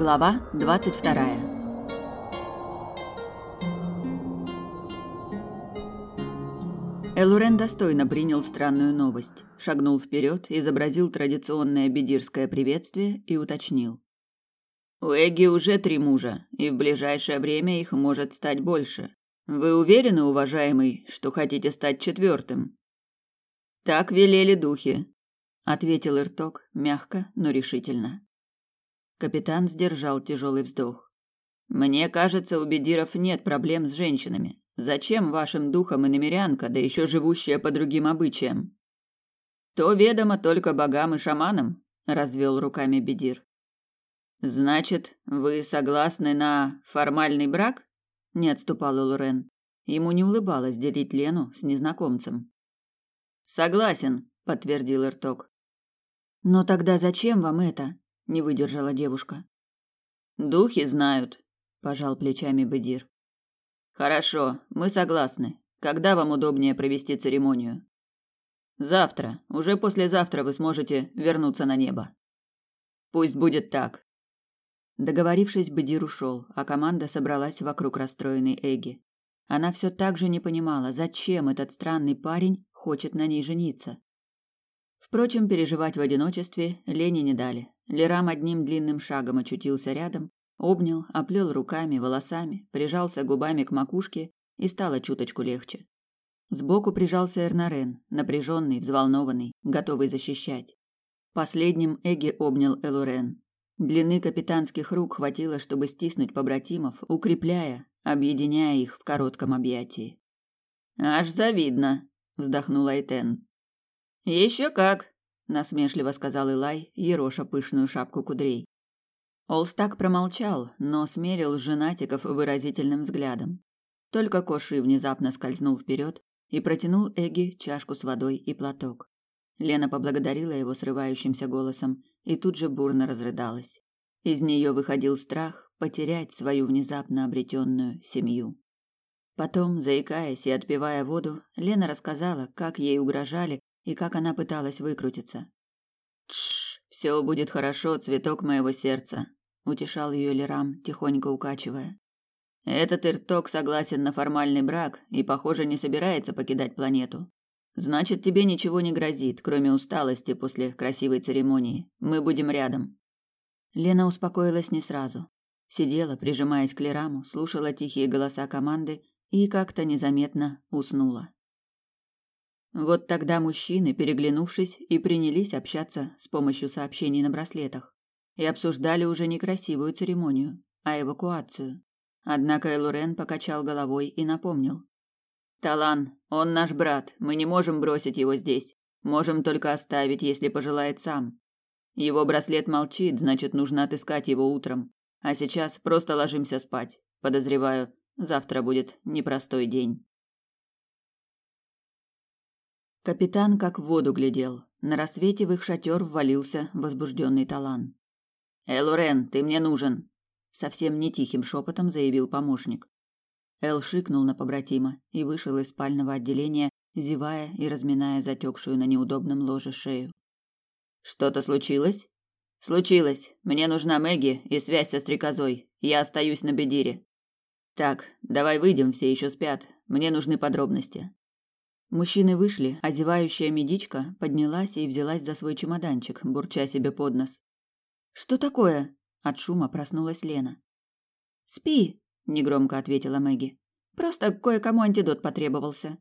Глава 22. Элурен достойно принял странную новость, шагнул вперед, изобразил традиционное бедирское приветствие и уточнил. «У Эгги уже три мужа, и в ближайшее время их может стать больше. Вы уверены, уважаемый, что хотите стать четвертым?» «Так велели духи», — ответил Ирток, мягко, но решительно. Капитан сдержал тяжелый вздох. Мне кажется, у бедиров нет проблем с женщинами. Зачем вашим духам и намерянка, да еще живущая по другим обычаям? То ведомо только богам и шаманам, развел руками бедир. Значит, вы согласны на формальный брак? Не отступал Лорен. Ему не улыбалось делить Лену с незнакомцем. Согласен, подтвердил Ирток. Но тогда зачем вам это? Не выдержала девушка. Духи знают, пожал плечами Бедир. Хорошо, мы согласны. Когда вам удобнее провести церемонию? Завтра, уже послезавтра вы сможете вернуться на небо. Пусть будет так. Договорившись, Бедир ушел, а команда собралась вокруг расстроенной Эги. Она все так же не понимала, зачем этот странный парень хочет на ней жениться. Впрочем, переживать в одиночестве Лене не дали. Лерам одним длинным шагом очутился рядом, обнял, оплел руками, волосами, прижался губами к макушке и стало чуточку легче. Сбоку прижался Эрнарен, напряженный, взволнованный, готовый защищать. Последним Эги обнял Элурен. Длины капитанских рук хватило, чтобы стиснуть побратимов, укрепляя, объединяя их в коротком объятии. «Аж завидно», — вздохнул Айтен. «Еще как», насмешливо сказал Илай, ероша пышную шапку кудрей. Олстак промолчал, но смерил женатиков выразительным взглядом. Только Коши внезапно скользнул вперед и протянул Эги чашку с водой и платок. Лена поблагодарила его срывающимся голосом и тут же бурно разрыдалась. Из нее выходил страх потерять свою внезапно обретенную семью. Потом, заикаясь и отпивая воду, Лена рассказала, как ей угрожали и как она пыталась выкрутиться. Тш, все будет хорошо, цветок моего сердца, утешал ее Лерам, тихонько укачивая. Этот Ирток согласен на формальный брак и, похоже, не собирается покидать планету. Значит, тебе ничего не грозит, кроме усталости после красивой церемонии. Мы будем рядом. Лена успокоилась не сразу. Сидела, прижимаясь к Лераму, слушала тихие голоса команды и как-то незаметно уснула. Вот тогда мужчины, переглянувшись, и принялись общаться с помощью сообщений на браслетах и обсуждали уже не красивую церемонию, а эвакуацию. Однако Элурен покачал головой и напомнил: "Талан, он наш брат, мы не можем бросить его здесь. Можем только оставить, если пожелает сам. Его браслет молчит, значит, нужно отыскать его утром. А сейчас просто ложимся спать. Подозреваю, завтра будет непростой день". Капитан как в воду глядел. На рассвете в их шатер ввалился возбужденный Талан. «Элурен, ты мне нужен!» Совсем не тихим шепотом заявил помощник. Эл шикнул на побратима и вышел из спального отделения, зевая и разминая затекшую на неудобном ложе шею. «Что-то случилось?» «Случилось. Мне нужна Мэгги и связь со стрекозой. Я остаюсь на Бедире». «Так, давай выйдем, все еще спят. Мне нужны подробности». Мужчины вышли, а зевающая медичка поднялась и взялась за свой чемоданчик, бурча себе под нос. «Что такое?» От шума проснулась Лена. «Спи», — негромко ответила Мэгги. «Просто кое-кому антидот потребовался».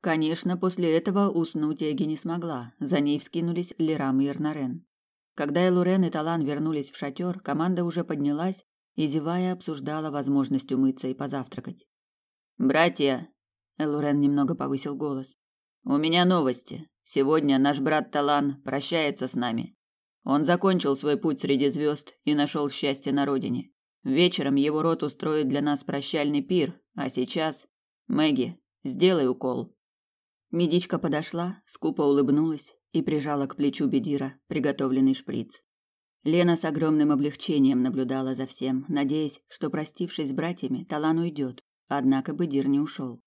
Конечно, после этого уснуть Эги не смогла. За ней вскинулись Лерам и Эрнарен. Когда Элурен и Талан вернулись в шатер, команда уже поднялась и, зевая, обсуждала возможность умыться и позавтракать. «Братья!» Элурен немного повысил голос. У меня новости. Сегодня наш брат Талан прощается с нами. Он закончил свой путь среди звезд и нашел счастье на родине. Вечером его род устроит для нас прощальный пир, а сейчас Мэгги, сделай укол. Медичка подошла, скупо улыбнулась и прижала к плечу Бедира приготовленный шприц. Лена с огромным облегчением наблюдала за всем, надеясь, что простившись с братьями, Талан уйдет. Однако Бедир не ушел.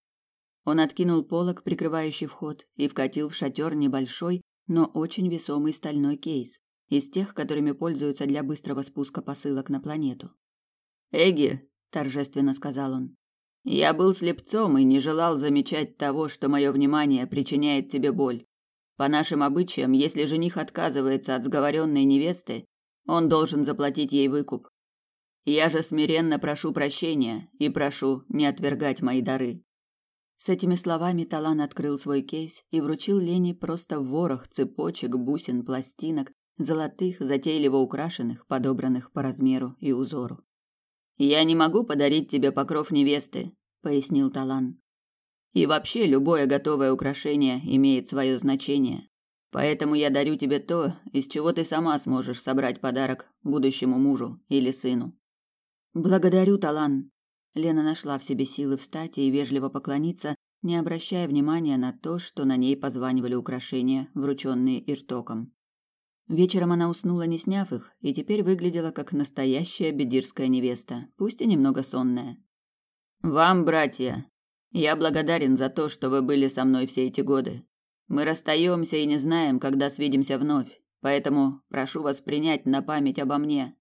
Он откинул полог, прикрывающий вход, и вкатил в шатер небольшой, но очень весомый стальной кейс. из тех, которыми пользуются для быстрого спуска посылок на планету. «Эгги», – торжественно сказал он, – «я был слепцом и не желал замечать того, что мое внимание причиняет тебе боль. По нашим обычаям, если жених отказывается от сговоренной невесты, он должен заплатить ей выкуп. Я же смиренно прошу прощения и прошу не отвергать мои дары. С этими словами Талан открыл свой кейс и вручил Лене просто ворох цепочек, бусин, пластинок, золотых, затейливо украшенных, подобранных по размеру и узору. Я не могу подарить тебе покров невесты, пояснил Талан. И вообще любое готовое украшение имеет свое значение. Поэтому я дарю тебе то, из чего ты сама сможешь собрать подарок будущему мужу или сыну. Благодарю, Талан. Лена нашла в себе силы встать и вежливо поклониться, не обращая внимания на то, что на ней позванивали украшения, врученные Иртоком. Вечером она уснула, не сняв их, и теперь выглядела как настоящая бедирская невеста, пусть и немного сонная. «Вам, братья, я благодарен за то, что вы были со мной все эти годы. Мы расстаемся и не знаем, когда свидимся вновь, поэтому прошу вас принять на память обо мне.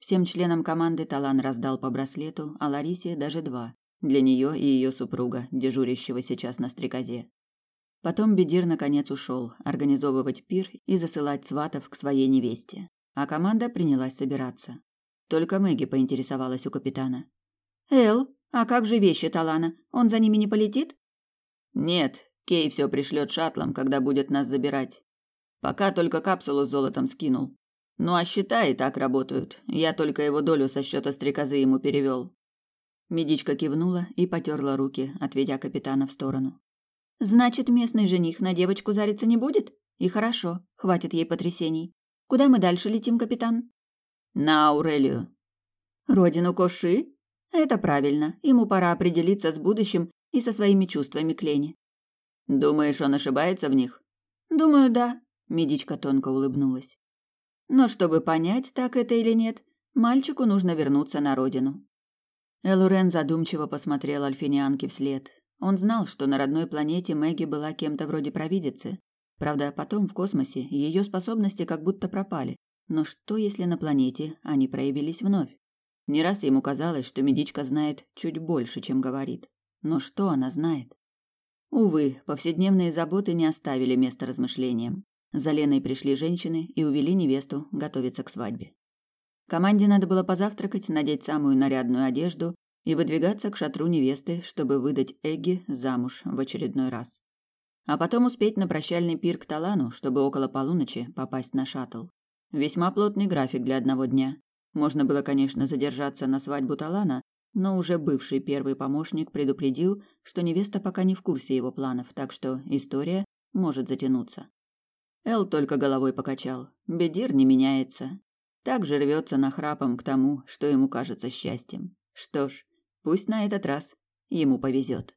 Всем членам команды Талан раздал по браслету, а Ларисе даже два, для нее и ее супруга, дежурящего сейчас на стрекозе. Потом Бедир наконец ушел организовывать пир и засылать сватов к своей невесте, а команда принялась собираться. Только Мэгги поинтересовалась у капитана. «Эл, а как же вещи Талана? Он за ними не полетит? Нет, Кей все пришлет шаттлом, когда будет нас забирать. Пока только капсулу с золотом скинул. Ну а счета и так работают. Я только его долю со счета стрекозы ему перевел. Медичка кивнула и потерла руки, отведя капитана в сторону. Значит, местный жених на девочку зариться не будет? И хорошо, хватит ей потрясений. Куда мы дальше летим, капитан? На Аурелию. Родину Коши? Это правильно. Ему пора определиться с будущим и со своими чувствами к Лене. Думаешь, он ошибается в них? Думаю, да. Медичка тонко улыбнулась. Но чтобы понять, так это или нет, мальчику нужно вернуться на родину. Элурен задумчиво посмотрел Альфинианке вслед. Он знал, что на родной планете Мэгги была кем-то вроде провидицы. Правда, потом в космосе ее способности как будто пропали. Но что, если на планете они проявились вновь? Не раз ему казалось, что медичка знает чуть больше, чем говорит. Но что она знает? Увы, повседневные заботы не оставили места размышлениям. За Леной пришли женщины и увели невесту готовиться к свадьбе. Команде надо было позавтракать, надеть самую нарядную одежду и выдвигаться к шатру невесты, чтобы выдать Эгги замуж в очередной раз. А потом успеть на прощальный пир к Талану, чтобы около полуночи попасть на шаттл. Весьма плотный график для одного дня. Можно было, конечно, задержаться на свадьбу Талана, но уже бывший первый помощник предупредил, что невеста пока не в курсе его планов, так что история может затянуться. Эл только головой покачал. Бедир не меняется. Так же рвется нахрапом к тому, что ему кажется счастьем. Что ж, пусть на этот раз ему повезет.